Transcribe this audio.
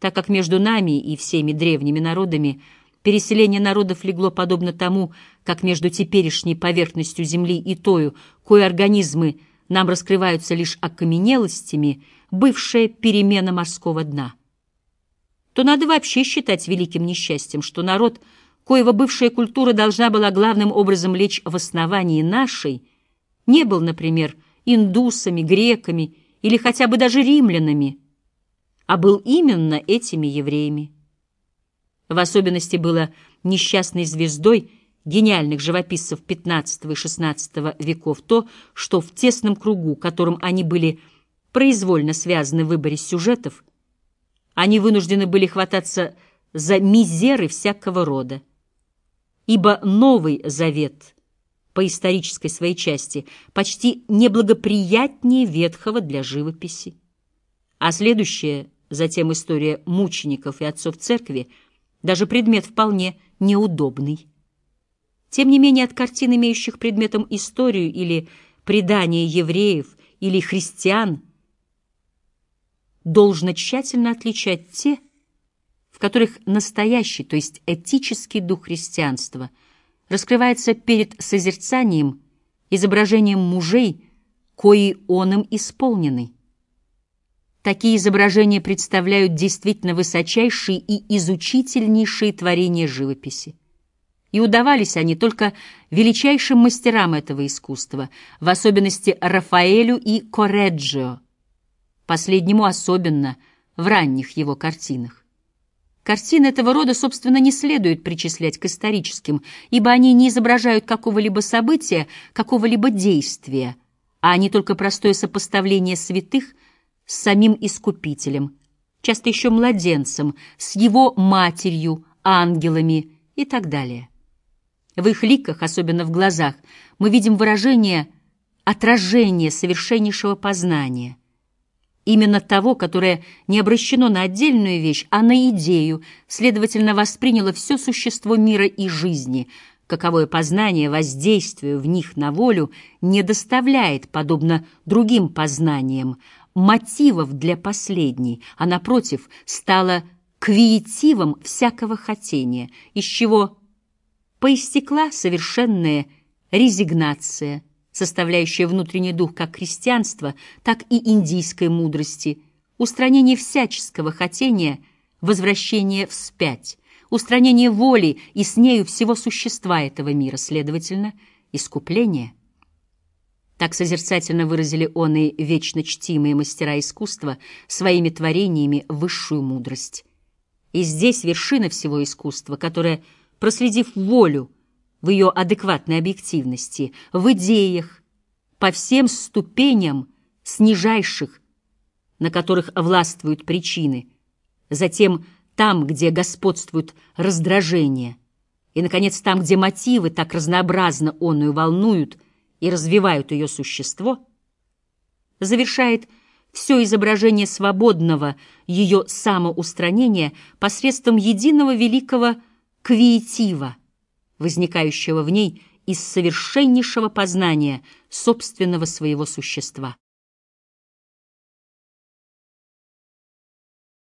так как между нами и всеми древними народами переселение народов легло подобно тому, как между теперешней поверхностью Земли и тою, кое организмы нам раскрываются лишь окаменелостями, бывшая перемена морского дна. То надо вообще считать великим несчастьем, что народ, коего бывшая культура должна была главным образом лечь в основании нашей, не был, например, индусами, греками или хотя бы даже римлянами, а был именно этими евреями. В особенности было несчастной звездой гениальных живописцев XV и XVI веков то, что в тесном кругу, которым они были произвольно связаны в выборе сюжетов, они вынуждены были хвататься за мизеры всякого рода. Ибо Новый Завет по исторической своей части почти неблагоприятнее Ветхого для живописи. А следующая затем история мучеников и отцов церкви, даже предмет вполне неудобный. Тем не менее, от картин, имеющих предметом историю или предание евреев или христиан, должно тщательно отличать те, в которых настоящий, то есть этический дух христианства раскрывается перед созерцанием, изображением мужей, кои он им исполнены. Такие изображения представляют действительно высочайшие и изучительнейшие творения живописи. И удавались они только величайшим мастерам этого искусства, в особенности Рафаэлю и Корреджио, последнему особенно в ранних его картинах. Картины этого рода, собственно, не следует причислять к историческим, ибо они не изображают какого-либо события, какого-либо действия, а они только простое сопоставление святых с самим Искупителем, часто еще младенцем, с его матерью, ангелами и так далее. В их ликах, особенно в глазах, мы видим выражение отражения совершеннейшего познания, именно того, которое не обращено на отдельную вещь, а на идею, следовательно, восприняло все существо мира и жизни, каковое познание воздействию в них на волю не доставляет, подобно другим познаниям, мотивов для последней, а, напротив, стало квиетивом всякого хотения, из чего поистекла совершенная резигнация, составляющая внутренний дух как христианства, так и индийской мудрости, устранение всяческого хотения, возвращение вспять, устранение воли и с нею всего существа этого мира, следовательно, искупление. Так созерцательно выразили он и вечно чтимые мастера искусства своими творениями высшую мудрость. И здесь вершина всего искусства, которое — проследив волю в ее адекватной объективности, в идеях, по всем ступеням снижайших, на которых властвуют причины, затем там, где господствует раздражение, и, наконец, там, где мотивы так разнообразно онную волнуют и развивают ее существо, завершает все изображение свободного ее самоустранения посредством единого великого квиетива, возникающего в ней из совершеннейшего познания собственного своего существа.